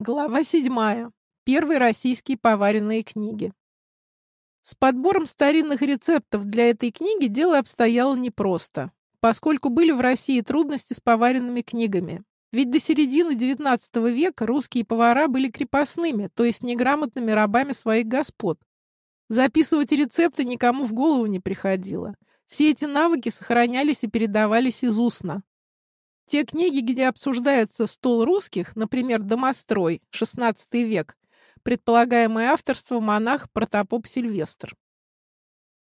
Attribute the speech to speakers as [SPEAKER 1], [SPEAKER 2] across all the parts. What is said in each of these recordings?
[SPEAKER 1] Глава 7. Первые российские поваренные книги. С подбором старинных рецептов для этой книги дело обстояло непросто, поскольку были в России трудности с поваренными книгами. Ведь до середины XIX века русские повара были крепостными, то есть неграмотными рабами своих господ. Записывать рецепты никому в голову не приходило. Все эти навыки сохранялись и передавались из устно. Те книги, где обсуждается стол русских, например, «Домострой», XVI век, предполагаемое авторство монах Протопоп Сильвестр.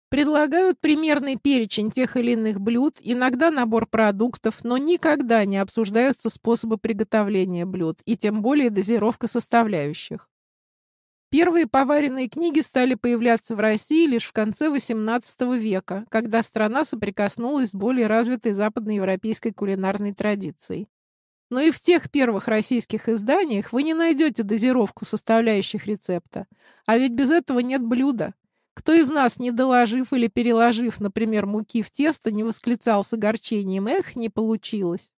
[SPEAKER 1] Предлагают примерный перечень тех или иных блюд, иногда набор продуктов, но никогда не обсуждаются способы приготовления блюд и тем более дозировка составляющих. Первые поваренные книги стали появляться в России лишь в конце XVIII века, когда страна соприкоснулась с более развитой западноевропейской кулинарной традицией. Но и в тех первых российских изданиях вы не найдете дозировку составляющих рецепта. А ведь без этого нет блюда. Кто из нас, не доложив или переложив, например, муки в тесто, не восклицал с огорчением «Эх, не получилось».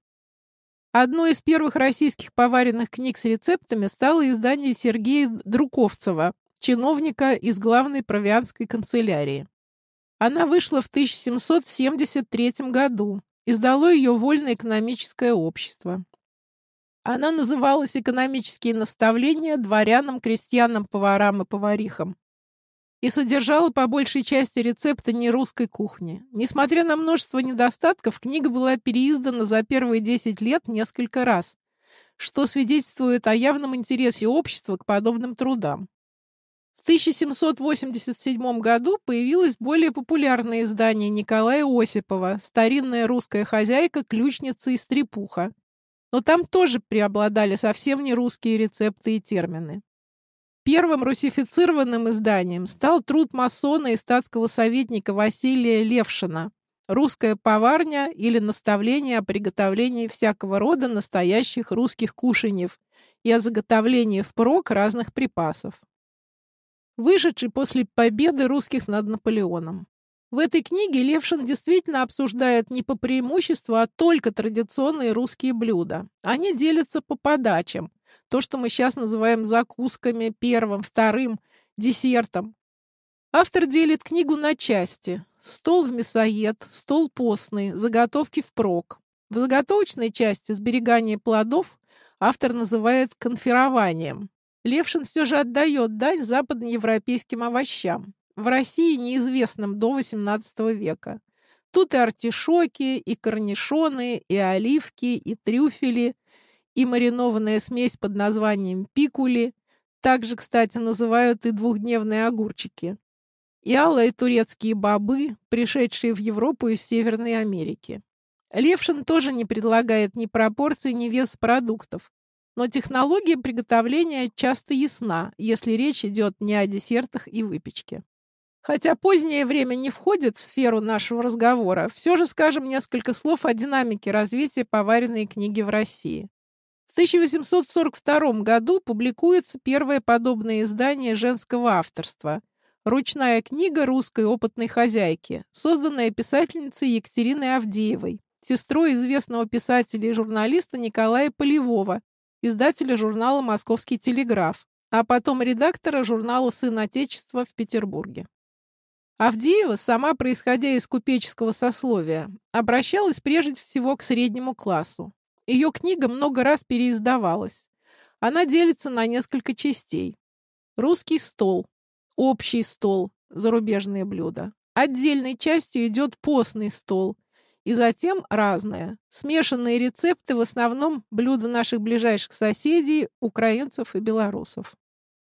[SPEAKER 1] Одной из первых российских поваренных книг с рецептами стало издание Сергея Друковцева, чиновника из главной провианской канцелярии. Она вышла в 1773 году. Издало ее Вольное экономическое общество. Она называлась «Экономические наставления дворянам, крестьянам, поварам и поварихам» и содержала по большей части рецепты нерусской кухни. Несмотря на множество недостатков, книга была переиздана за первые 10 лет несколько раз, что свидетельствует о явном интересе общества к подобным трудам. В 1787 году появилось более популярное издание Николая Осипова «Старинная русская хозяйка, ключница и стрепуха». Но там тоже преобладали совсем не русские рецепты и термины. Первым русифицированным изданием стал труд масона и статского советника Василия Левшина «Русская поварня» или «Наставление о приготовлении всякого рода настоящих русских кушаньев и о заготовлении впрок разных припасов» вышедший после победы русских над Наполеоном. В этой книге Левшин действительно обсуждает не по преимуществу, а только традиционные русские блюда. Они делятся по подачам, то, что мы сейчас называем закусками, первым, вторым, десертом. Автор делит книгу на части. Стол в мясоед, стол постный, заготовки впрок. В заготовочной части сберегание плодов автор называет конферованием. Левшин все же отдает дань западноевропейским овощам, в России неизвестным до XVIII века. Тут и артишоки, и корнишоны, и оливки, и трюфели – и маринованная смесь под названием пикули, также, кстати, называют и двухдневные огурчики, и алые турецкие бобы, пришедшие в Европу из Северной Америки. Левшин тоже не предлагает ни пропорций, ни вес продуктов, но технология приготовления часто ясна, если речь идет не о десертах и выпечке. Хотя позднее время не входит в сферу нашего разговора, все же скажем несколько слов о динамике развития поваренной книги в России. В 1842 году публикуется первое подобное издание женского авторства «Ручная книга русской опытной хозяйки», созданная писательницей Екатериной Авдеевой, сестрой известного писателя и журналиста Николая Полевого, издателя журнала «Московский телеграф», а потом редактора журнала «Сын Отечества» в Петербурге. Авдеева, сама происходя из купеческого сословия, обращалась прежде всего к среднему классу. Ее книга много раз переиздавалась. Она делится на несколько частей. Русский стол, общий стол, зарубежные блюда. Отдельной частью идет постный стол. И затем разное. Смешанные рецепты, в основном блюда наших ближайших соседей, украинцев и белорусов.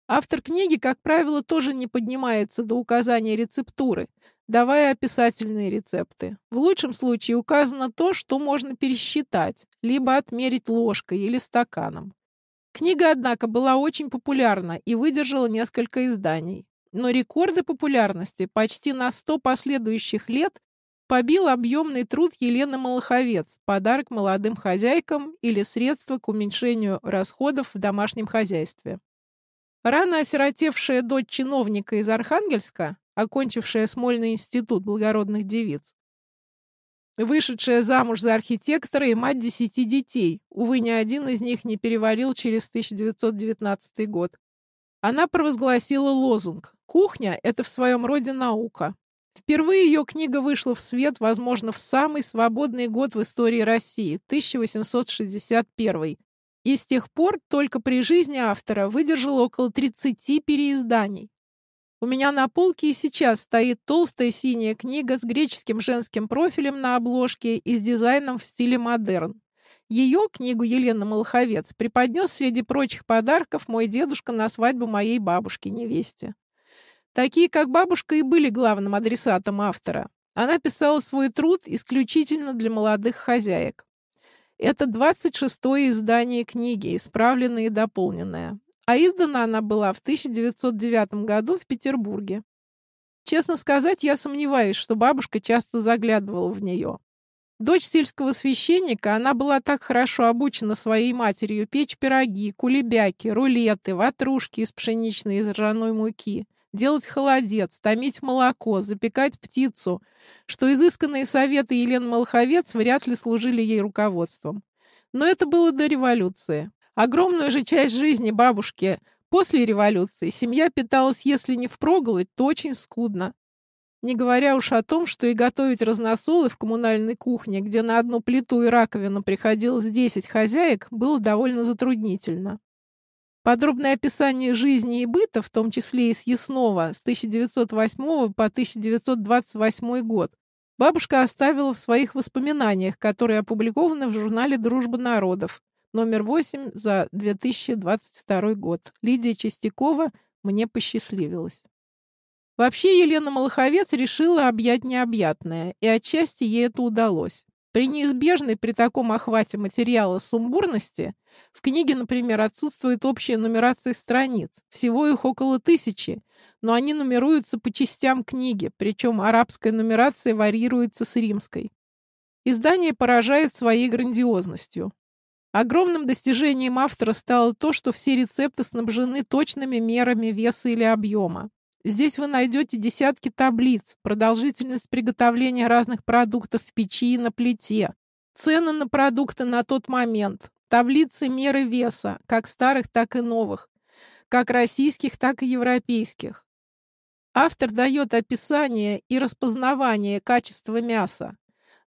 [SPEAKER 1] Автор книги, как правило, тоже не поднимается до указания рецептуры, давая описательные рецепты. В лучшем случае указано то, что можно пересчитать, либо отмерить ложкой или стаканом. Книга, однако, была очень популярна и выдержала несколько изданий. Но рекорды популярности почти на 100 последующих лет побил объемный труд Елены Малаховец «Подарок молодым хозяйкам» или «Средства к уменьшению расходов в домашнем хозяйстве». Рано осиротевшая дочь чиновника из Архангельска окончившая Смольный институт благородных девиц, вышедшая замуж за архитектора и мать десяти детей. Увы, ни один из них не переварил через 1919 год. Она провозгласила лозунг «Кухня – это в своем роде наука». Впервые ее книга вышла в свет, возможно, в самый свободный год в истории России – 1861. И с тех пор только при жизни автора выдержал около 30 переизданий. У меня на полке и сейчас стоит толстая синяя книга с греческим женским профилем на обложке и с дизайном в стиле модерн. Ее, книгу Елена Малаховец, преподнес среди прочих подарков мой дедушка на свадьбу моей бабушки-невесте. Такие, как бабушка, и были главным адресатом автора. Она писала свой труд исключительно для молодых хозяек. Это 26-е издание книги, исправленное и дополненное а издана она была в 1909 году в Петербурге. Честно сказать, я сомневаюсь, что бабушка часто заглядывала в нее. Дочь сельского священника, она была так хорошо обучена своей матерью печь пироги, кулебяки, рулеты, ватрушки из пшеничной и ржаной муки, делать холодец, томить молоко, запекать птицу, что изысканные советы Елены Малаховец вряд ли служили ей руководством. Но это было до революции. Огромную же часть жизни бабушки после революции семья питалась, если не впроголодь, то очень скудно. Не говоря уж о том, что и готовить разносолы в коммунальной кухне, где на одну плиту и раковину приходилось 10 хозяек, было довольно затруднительно. Подробное описание жизни и быта, в том числе и съестного, с 1908 по 1928 год, бабушка оставила в своих воспоминаниях, которые опубликованы в журнале «Дружба народов», номер 8 за 2022 год. Лидия Чистякова мне посчастливилась. Вообще Елена Малаховец решила объять необъятное, и отчасти ей это удалось. При неизбежной при таком охвате материала сумбурности в книге, например, отсутствует общая нумерация страниц. Всего их около тысячи, но они нумеруются по частям книги, причем арабская нумерация варьируется с римской. Издание поражает своей грандиозностью. Огромным достижением автора стало то, что все рецепты снабжены точными мерами веса или объема. Здесь вы найдете десятки таблиц, продолжительность приготовления разных продуктов в печи и на плите, цены на продукты на тот момент, таблицы меры веса, как старых, так и новых, как российских, так и европейских. Автор дает описание и распознавание качества мяса,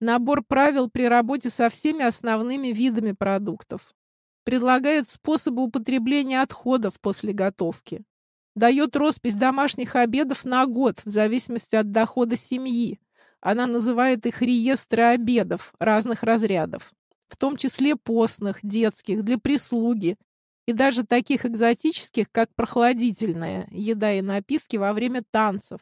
[SPEAKER 1] Набор правил при работе со всеми основными видами продуктов. Предлагает способы употребления отходов после готовки. Дает роспись домашних обедов на год, в зависимости от дохода семьи. Она называет их реестры обедов разных разрядов, в том числе постных, детских, для прислуги и даже таких экзотических, как прохладительная еда и напитки во время танцев,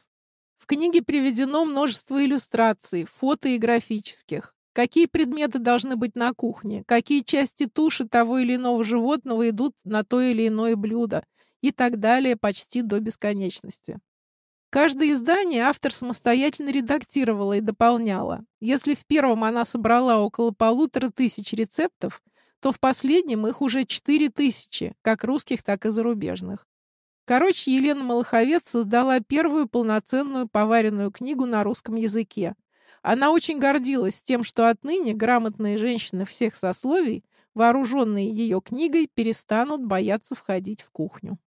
[SPEAKER 1] в книге приведено множество иллюстраций, фото и графических. Какие предметы должны быть на кухне, какие части туши того или иного животного идут на то или иное блюдо и так далее почти до бесконечности. Каждое издание автор самостоятельно редактировала и дополняла. Если в первом она собрала около полутора тысяч рецептов, то в последнем их уже четыре тысячи, как русских, так и зарубежных. Короче, Елена Малаховец создала первую полноценную поваренную книгу на русском языке. Она очень гордилась тем, что отныне грамотные женщины всех сословий, вооруженные ее книгой, перестанут бояться входить в кухню.